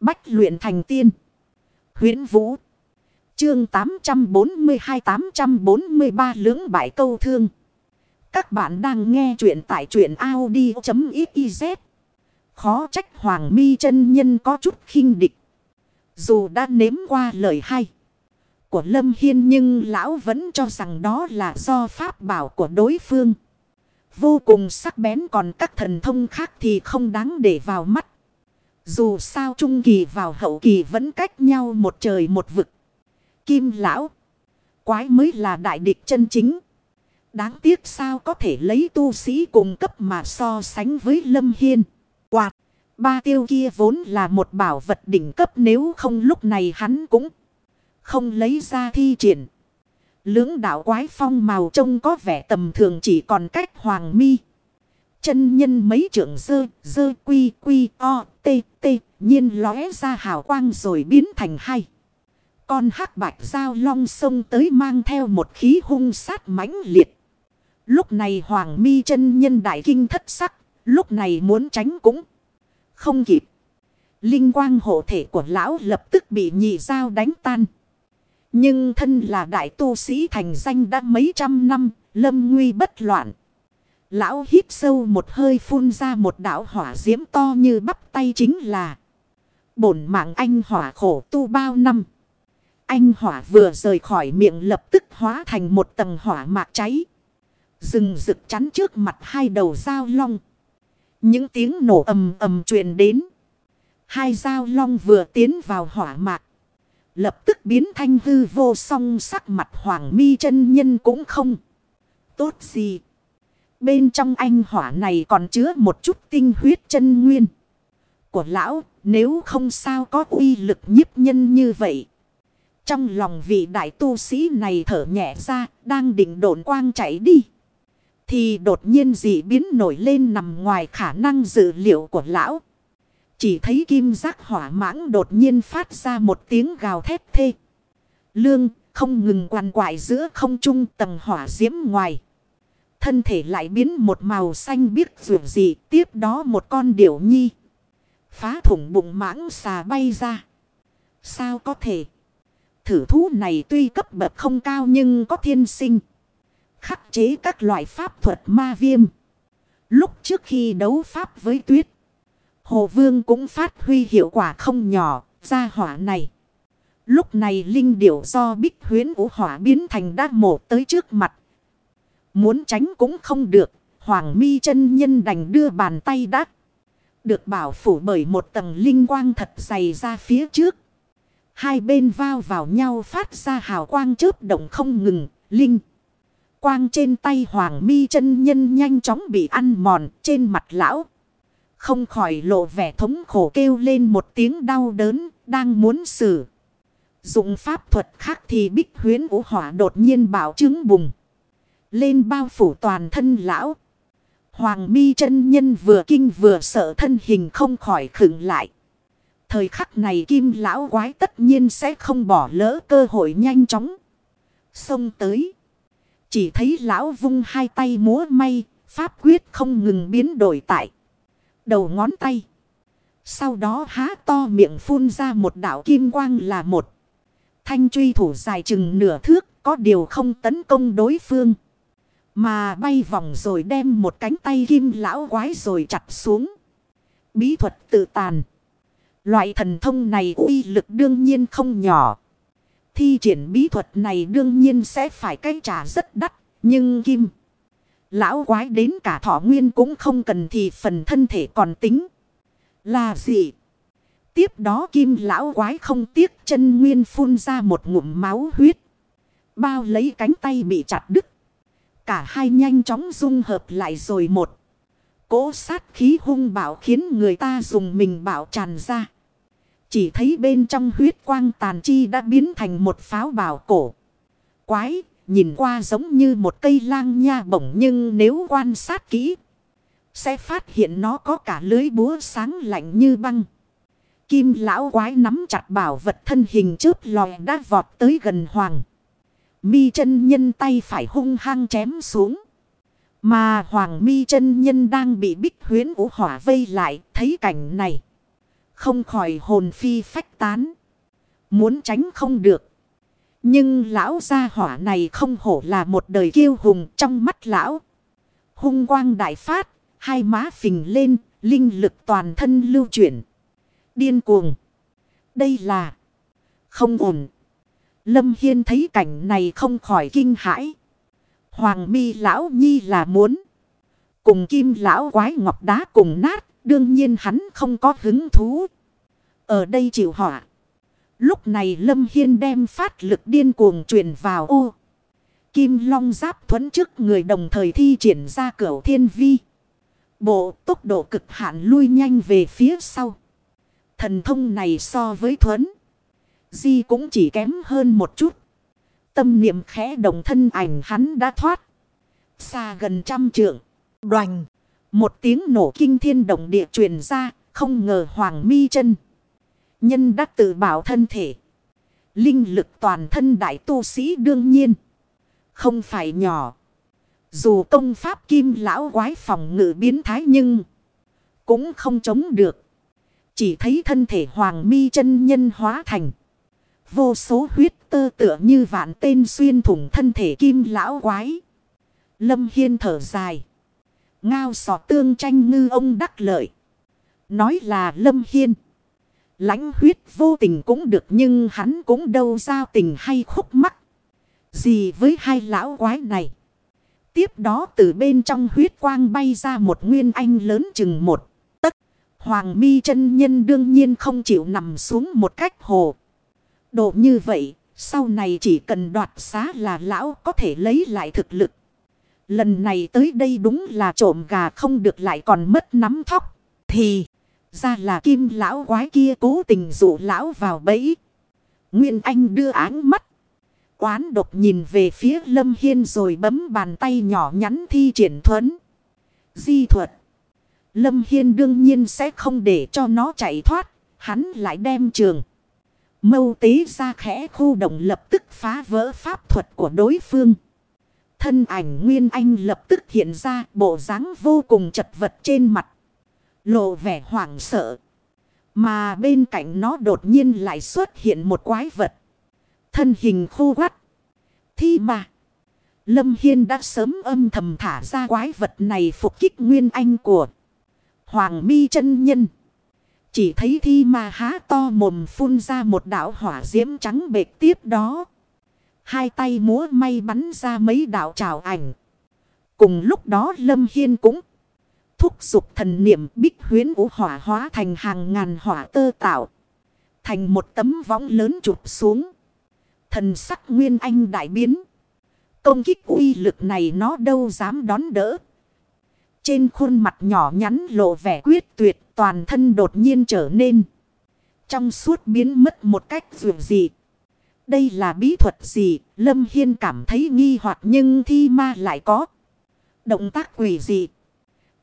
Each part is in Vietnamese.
Bách luyện thành tiên. huyễn Vũ. Chương 842-843 lưỡng bại câu thương. Các bạn đang nghe truyện tại truyện Audi.xyz. Khó trách Hoàng mi chân nhân có chút khinh địch. Dù đã nếm qua lời hay của Lâm Hiên nhưng lão vẫn cho rằng đó là do pháp bảo của đối phương. Vô cùng sắc bén còn các thần thông khác thì không đáng để vào mắt. Dù sao trung kỳ vào hậu kỳ vẫn cách nhau một trời một vực. Kim lão. Quái mới là đại địch chân chính. Đáng tiếc sao có thể lấy tu sĩ cùng cấp mà so sánh với Lâm Hiên. Quạt. Ba tiêu kia vốn là một bảo vật đỉnh cấp nếu không lúc này hắn cũng không lấy ra thi triển. Lưỡng đạo quái phong màu trông có vẻ tầm thường chỉ còn cách hoàng mi. Chân nhân mấy trưởng dơ, dơ quy quy o, tê tê, nhiên lóe ra hào quang rồi biến thành hai. Con hắc bạch giao long sông tới mang theo một khí hung sát mãnh liệt. Lúc này hoàng mi chân nhân đại kinh thất sắc, lúc này muốn tránh cũng không kịp. Linh quang hộ thể của lão lập tức bị nhị dao đánh tan. Nhưng thân là đại tu sĩ thành danh đã mấy trăm năm, lâm nguy bất loạn. Lão hít sâu một hơi phun ra một đảo hỏa diễm to như bắp tay chính là. Bổn mạng anh hỏa khổ tu bao năm. Anh hỏa vừa rời khỏi miệng lập tức hóa thành một tầng hỏa mạc cháy. Rừng rực chắn trước mặt hai đầu dao long. Những tiếng nổ ầm ầm truyền đến. Hai dao long vừa tiến vào hỏa mạc. Lập tức biến thanh hư vô song sắc mặt hoàng mi chân nhân cũng không. Tốt gì. Bên trong anh hỏa này còn chứa một chút tinh huyết chân nguyên. Của lão, nếu không sao có uy lực nhiếp nhân như vậy. Trong lòng vị đại tu sĩ này thở nhẹ ra, đang định độn quang chạy đi. Thì đột nhiên dị biến nổi lên nằm ngoài khả năng dự liệu của lão. Chỉ thấy kim giác hỏa mãng đột nhiên phát ra một tiếng gào thét thê. Lương, không ngừng quằn quại giữa không trung tầng hỏa diễm ngoài. Thân thể lại biến một màu xanh biếc dù gì, tiếp đó một con điểu nhi. Phá thủng bụng mãng xà bay ra. Sao có thể? Thử thú này tuy cấp bậc không cao nhưng có thiên sinh. Khắc chế các loại pháp thuật ma viêm. Lúc trước khi đấu pháp với tuyết. Hồ Vương cũng phát huy hiệu quả không nhỏ ra hỏa này. Lúc này linh điểu do bích huyến vũ hỏa biến thành đa mổ tới trước mặt. Muốn tránh cũng không được. Hoàng mi chân nhân đành đưa bàn tay đắc. Được bảo phủ bởi một tầng linh quang thật dày ra phía trước. Hai bên vao vào nhau phát ra hào quang chớp động không ngừng. Linh. Quang trên tay hoàng mi chân nhân nhanh chóng bị ăn mòn trên mặt lão. Không khỏi lộ vẻ thống khổ kêu lên một tiếng đau đớn, đang muốn xử. Dụng pháp thuật khác thì bích huyến vũ hỏa đột nhiên bảo chứng bùng. Lên bao phủ toàn thân lão. Hoàng mi chân nhân vừa kinh vừa sợ thân hình không khỏi khựng lại. Thời khắc này kim lão quái tất nhiên sẽ không bỏ lỡ cơ hội nhanh chóng. Xông tới. Chỉ thấy lão vung hai tay múa may, pháp quyết không ngừng biến đổi tại đầu ngón tay. Sau đó há to miệng phun ra một đạo kim quang là một. Thanh truy thủ dài chừng nửa thước có điều không tấn công đối phương. Mà bay vòng rồi đem một cánh tay kim lão quái rồi chặt xuống. Bí thuật tự tàn. Loại thần thông này uy lực đương nhiên không nhỏ. Thi triển bí thuật này đương nhiên sẽ phải cái trả rất đắt. Nhưng kim... Lão quái đến cả thọ nguyên cũng không cần thì phần thân thể còn tính. Là gì? Tiếp đó kim lão quái không tiếc chân nguyên phun ra một ngụm máu huyết. Bao lấy cánh tay bị chặt đứt. Cả hai nhanh chóng dung hợp lại rồi một. Cố sát khí hung bạo khiến người ta dùng mình bạo tràn ra. Chỉ thấy bên trong huyết quang tàn chi đã biến thành một pháo bảo cổ. Quái, Nhìn qua giống như một cây lang nha bổng nhưng nếu quan sát kỹ. Sẽ phát hiện nó có cả lưới búa sáng lạnh như băng. Kim lão quái nắm chặt bảo vật thân hình chớp lòi đã vọt tới gần hoàng. Mi chân nhân tay phải hung hăng chém xuống. Mà hoàng mi chân nhân đang bị bích huyến vũ hỏa vây lại thấy cảnh này. Không khỏi hồn phi phách tán. Muốn tránh không được. Nhưng lão gia hỏa này không hổ là một đời kiêu hùng trong mắt lão. Hung quang đại phát, hai má phình lên, linh lực toàn thân lưu chuyển. Điên cuồng. Đây là không ổn. Lâm Hiên thấy cảnh này không khỏi kinh hãi. Hoàng mi lão nhi là muốn. Cùng kim lão quái ngọc đá cùng nát. Đương nhiên hắn không có hứng thú. Ở đây chịu họa. Lúc này Lâm Hiên đem phát lực điên cuồng truyền vào ô. Kim long giáp thuẫn trước người đồng thời thi triển ra cửa thiên vi. Bộ tốc độ cực hạn lui nhanh về phía sau. Thần thông này so với thuẫn. Di cũng chỉ kém hơn một chút. Tâm niệm khẽ đồng thân ảnh hắn đã thoát. Xa gần trăm trượng. Đoành. Một tiếng nổ kinh thiên động địa truyền ra. Không ngờ Hoàng mi chân. Nhân đã tự bảo thân thể. Linh lực toàn thân đại tu sĩ đương nhiên. Không phải nhỏ. Dù công pháp kim lão quái phòng ngự biến thái nhưng. Cũng không chống được. Chỉ thấy thân thể hoàng mi chân nhân hóa thành. Vô số huyết tơ tựa như vạn tên xuyên thủng thân thể kim lão quái. Lâm Hiên thở dài. Ngao sọ tương tranh ngư ông đắc lợi. Nói là Lâm Hiên. lãnh huyết vô tình cũng được nhưng hắn cũng đâu giao tình hay khúc mắc. Gì với hai lão quái này. Tiếp đó từ bên trong huyết quang bay ra một nguyên anh lớn chừng một tất Hoàng mi chân nhân đương nhiên không chịu nằm xuống một cách hồ. Độ như vậy, sau này chỉ cần đoạt xá là lão có thể lấy lại thực lực. Lần này tới đây đúng là trộm gà không được lại còn mất nắm thóc. Thì, ra là kim lão quái kia cố tình dụ lão vào bẫy. Nguyên Anh đưa áng mắt. Quán độc nhìn về phía Lâm Hiên rồi bấm bàn tay nhỏ nhắn thi triển thuấn. Di thuật. Lâm Hiên đương nhiên sẽ không để cho nó chạy thoát. Hắn lại đem trường. Mâu tế ra khẽ khu động lập tức phá vỡ pháp thuật của đối phương. Thân ảnh Nguyên Anh lập tức hiện ra, bộ dáng vô cùng chật vật trên mặt. Lộ vẻ hoảng sợ. Mà bên cạnh nó đột nhiên lại xuất hiện một quái vật. Thân hình khô quắt. Thi mà. Lâm Hiên đã sớm âm thầm thả ra quái vật này phục kích Nguyên Anh của Hoàng mi chân Nhân. Chỉ thấy thi ma há to mồm phun ra một đảo hỏa diễm trắng bệt tiếp đó. Hai tay múa may bắn ra mấy đảo trào ảnh. Cùng lúc đó Lâm Hiên cũng thúc giục thần niệm bích huyến vũ hỏa hóa thành hàng ngàn hỏa tơ tạo. Thành một tấm võng lớn chụp xuống. Thần sắc nguyên anh đại biến. Công kích uy lực này nó đâu dám đón đỡ. Trên khuôn mặt nhỏ nhắn lộ vẻ quyết tuyệt toàn thân đột nhiên trở nên. Trong suốt biến mất một cách dù gì. Đây là bí thuật gì? Lâm Hiên cảm thấy nghi hoặc nhưng thi ma lại có. Động tác quỷ gì?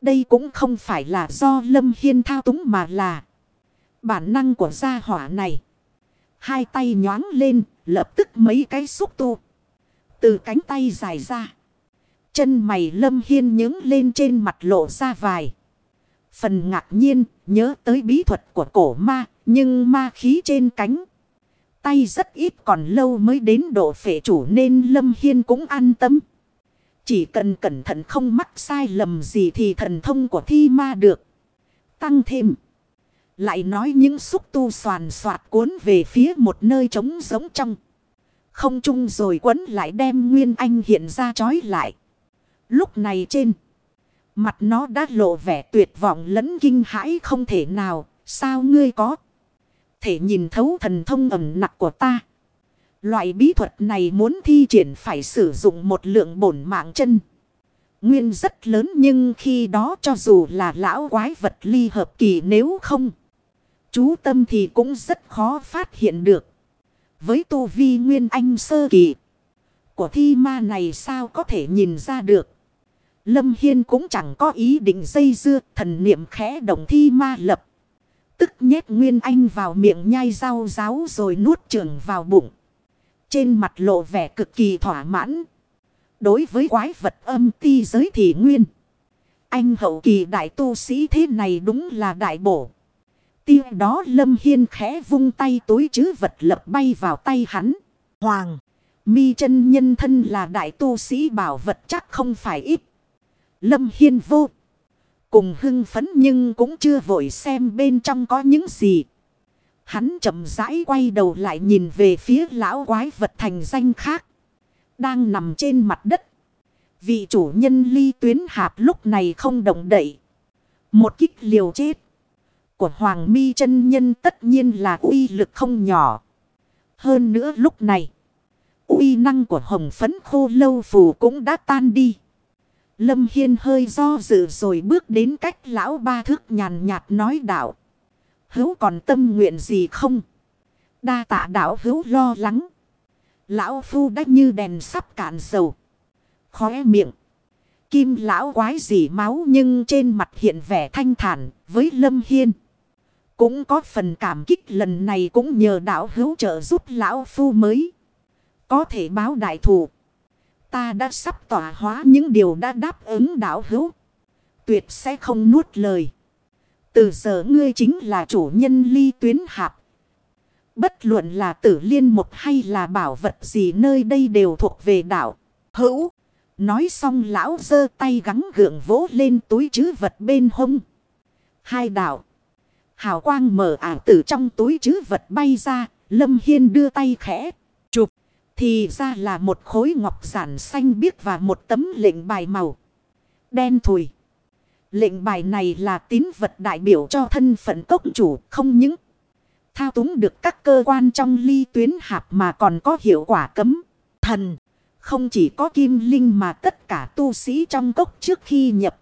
Đây cũng không phải là do Lâm Hiên thao túng mà là bản năng của gia hỏa này. Hai tay nhoáng lên, lập tức mấy cái xúc tu. Từ cánh tay dài ra. Chân mày Lâm Hiên nhướng lên trên mặt lộ ra vài. Phần ngạc nhiên, nhớ tới bí thuật của cổ ma, nhưng ma khí trên cánh. Tay rất ít còn lâu mới đến độ phệ chủ nên Lâm Hiên cũng an tâm. Chỉ cần cẩn thận không mắc sai lầm gì thì thần thông của thi ma được. Tăng thêm. Lại nói những xúc tu soàn soạt cuốn về phía một nơi trống giống trong. Không chung rồi quấn lại đem Nguyên Anh hiện ra trói lại. Lúc này trên. Mặt nó đã lộ vẻ tuyệt vọng lẫn kinh hãi không thể nào. Sao ngươi có? Thể nhìn thấu thần thông ẩm nặng của ta. Loại bí thuật này muốn thi triển phải sử dụng một lượng bổn mạng chân. Nguyên rất lớn nhưng khi đó cho dù là lão quái vật ly hợp kỳ nếu không. Chú tâm thì cũng rất khó phát hiện được. Với tu vi nguyên anh sơ kỳ. Của thi ma này sao có thể nhìn ra được. Lâm Hiên cũng chẳng có ý định dây dưa, thần niệm khẽ động thi ma lập. Tức nhét Nguyên Anh vào miệng nhai rau ráo rồi nuốt trường vào bụng. Trên mặt lộ vẻ cực kỳ thỏa mãn. Đối với quái vật âm ti giới thì Nguyên. Anh hậu kỳ đại tu sĩ thế này đúng là đại bổ. Tiêu đó Lâm Hiên khẽ vung tay túi chứ vật lập bay vào tay hắn. Hoàng. Mi chân nhân thân là đại tu sĩ bảo vật chắc không phải ít. Lâm Hiên vô. Cùng hưng phấn nhưng cũng chưa vội xem bên trong có những gì. Hắn chậm rãi quay đầu lại nhìn về phía lão quái vật thành danh khác. Đang nằm trên mặt đất. Vị chủ nhân ly tuyến hạp lúc này không động đậy. Một kích liều chết. Của Hoàng mi chân nhân tất nhiên là uy lực không nhỏ. Hơn nữa lúc này. uy năng của hồng phấn khô lâu phù cũng đã tan đi. Lâm Hiên hơi do dự rồi bước đến cách lão ba thước nhàn nhạt nói đạo. Hữu còn tâm nguyện gì không? Đa tạ đạo hữu lo lắng. Lão phu đã như đèn sắp cạn dầu. Khóe miệng. Kim lão quái dỉ máu nhưng trên mặt hiện vẻ thanh thản với Lâm Hiên. Cũng có phần cảm kích lần này cũng nhờ đạo hữu trợ giúp lão phu mới. Có thể báo đại thủ. Ta đã sắp tỏa hóa những điều đã đáp ứng đạo hữu. Tuyệt sẽ không nuốt lời. Từ giờ ngươi chính là chủ nhân ly tuyến hạp. Bất luận là tử liên một hay là bảo vật gì nơi đây đều thuộc về đạo. Hữu. Nói xong lão giơ tay gắng gượng vỗ lên túi chứ vật bên hông. Hai đạo. Hào quang mở ảo từ trong túi chứ vật bay ra. Lâm Hiên đưa tay khẽ. Thì ra là một khối ngọc giản xanh biếc và một tấm lệnh bài màu. Đen thùi. Lệnh bài này là tín vật đại biểu cho thân phận cốc chủ không những thao túng được các cơ quan trong ly tuyến hạp mà còn có hiệu quả cấm. Thần, không chỉ có kim linh mà tất cả tu sĩ trong cốc trước khi nhập.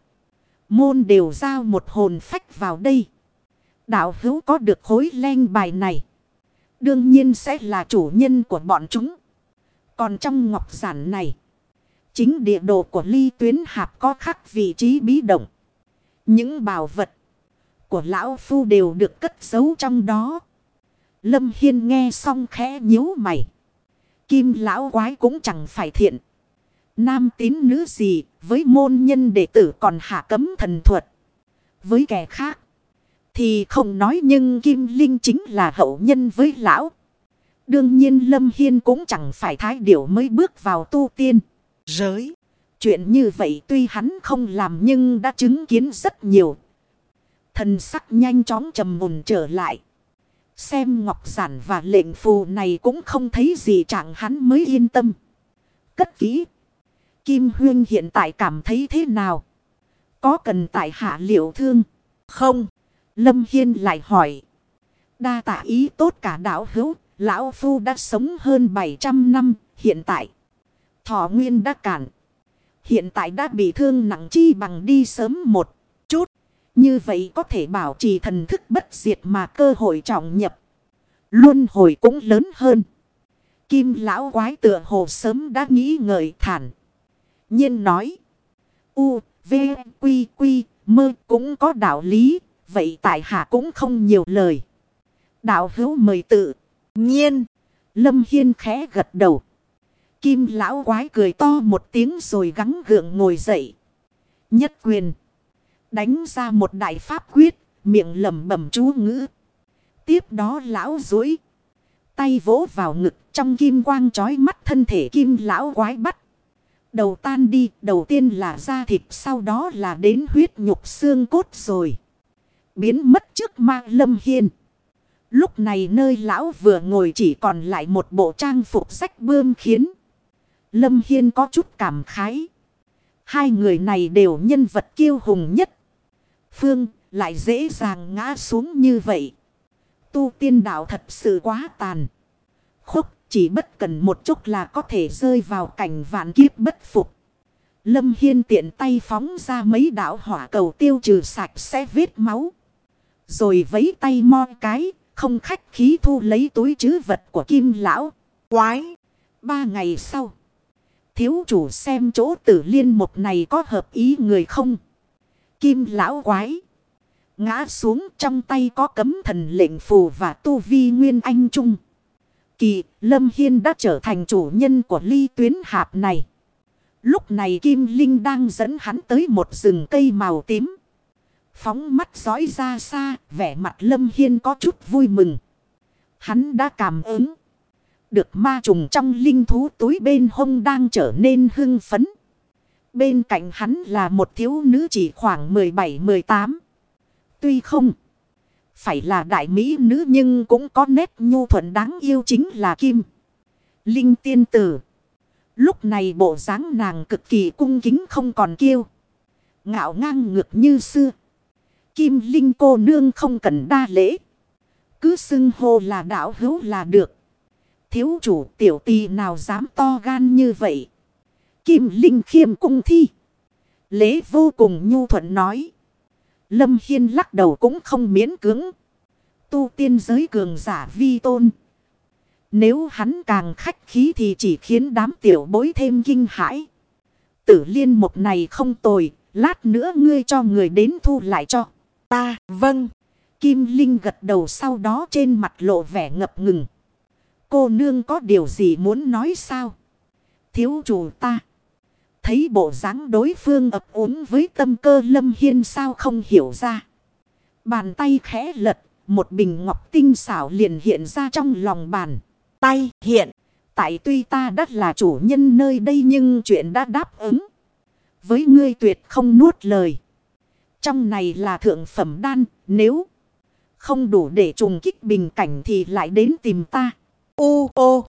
Môn đều giao một hồn phách vào đây. Đạo hữu có được khối len bài này. Đương nhiên sẽ là chủ nhân của bọn chúng. Còn trong ngọc giản này. Chính địa đồ của ly tuyến hạp có khắc vị trí bí động. Những bảo vật của lão phu đều được cất giấu trong đó. Lâm Hiên nghe xong khẽ nhíu mày. Kim lão quái cũng chẳng phải thiện. Nam tín nữ gì với môn nhân đệ tử còn hạ cấm thần thuật. Với kẻ khác thì không nói nhưng Kim Linh chính là hậu nhân với lão. Đương nhiên Lâm Hiên cũng chẳng phải thái điểu mới bước vào tu tiên. Giới. Chuyện như vậy tuy hắn không làm nhưng đã chứng kiến rất nhiều. Thần sắc nhanh chóng trầm mùn trở lại. Xem ngọc giản và lệnh phù này cũng không thấy gì chẳng hắn mới yên tâm. Cất kỹ. Kim Huyên hiện tại cảm thấy thế nào? Có cần tại hạ liệu thương? Không. Lâm Hiên lại hỏi. Đa tạ ý tốt cả đạo hữu. Lão Phu đã sống hơn 700 năm. Hiện tại. Thọ Nguyên đã cản. Hiện tại đã bị thương nặng chi bằng đi sớm một chút. Như vậy có thể bảo trì thần thức bất diệt mà cơ hội trọng nhập. Luân hồi cũng lớn hơn. Kim lão quái tựa hồ sớm đã nghĩ ngợi thản. nhiên nói. U, V, Quy, Quy, mơ cũng có đạo lý. Vậy tại hạ cũng không nhiều lời. Đạo hữu mời tự. Nhiên. Lâm Hiên khẽ gật đầu. Kim lão quái cười to một tiếng rồi gắng gượng ngồi dậy. Nhất quyền. Đánh ra một đại pháp quyết. Miệng lầm bẩm chú ngữ. Tiếp đó lão dối. Tay vỗ vào ngực trong kim quang trói mắt thân thể kim lão quái bắt. Đầu tan đi. Đầu tiên là da thịt. Sau đó là đến huyết nhục xương cốt rồi. Biến mất trước ma lâm hiên. Lúc này nơi lão vừa ngồi chỉ còn lại một bộ trang phục sách bươm khiến. Lâm Hiên có chút cảm khái. Hai người này đều nhân vật kiêu hùng nhất. Phương lại dễ dàng ngã xuống như vậy. Tu tiên đạo thật sự quá tàn. Khúc chỉ bất cần một chút là có thể rơi vào cảnh vạn kiếp bất phục. Lâm Hiên tiện tay phóng ra mấy đạo hỏa cầu tiêu trừ sạch sẽ vết máu. Rồi vấy tay mo cái, không khách khí thu lấy túi chứ vật của kim lão. Quái! Ba ngày sau. Thiếu chủ xem chỗ tử liên một này có hợp ý người không? Kim lão quái. Ngã xuống trong tay có cấm thần lệnh phù và tu vi nguyên anh trung. Kỳ, Lâm Hiên đã trở thành chủ nhân của ly tuyến hạp này. Lúc này Kim Linh đang dẫn hắn tới một rừng cây màu tím. Phóng mắt dõi ra xa, vẻ mặt Lâm Hiên có chút vui mừng. Hắn đã cảm ứng. Được ma trùng trong linh thú túi bên hông đang trở nên hưng phấn. Bên cạnh hắn là một thiếu nữ chỉ khoảng 17-18. Tuy không phải là đại mỹ nữ nhưng cũng có nét nhu thuận đáng yêu chính là Kim. Linh tiên tử. Lúc này bộ dáng nàng cực kỳ cung kính không còn kiêu. Ngạo ngang ngược như xưa. Kim Linh cô nương không cần đa lễ. Cứ xưng hô là đạo hữu là được. Thiếu chủ tiểu tì nào dám to gan như vậy. Kim Linh khiêm cung thi. Lễ vô cùng nhu thuận nói. Lâm Hiên lắc đầu cũng không miễn cưỡng. Tu tiên giới cường giả vi tôn. Nếu hắn càng khách khí thì chỉ khiến đám tiểu bối thêm kinh hãi. Tử liên một này không tồi. Lát nữa ngươi cho người đến thu lại cho. Ta, vâng. Kim Linh gật đầu sau đó trên mặt lộ vẻ ngập ngừng. Cô nương có điều gì muốn nói sao? Thiếu chủ ta. Thấy bộ dáng đối phương ập ốm với tâm cơ lâm hiên sao không hiểu ra. Bàn tay khẽ lật, một bình ngọc tinh xảo liền hiện ra trong lòng bàn. Tay hiện, tại tuy ta đã là chủ nhân nơi đây nhưng chuyện đã đáp ứng. Với ngươi tuyệt không nuốt lời. Trong này là thượng phẩm đan, nếu không đủ để trùng kích bình cảnh thì lại đến tìm ta. Ô ô!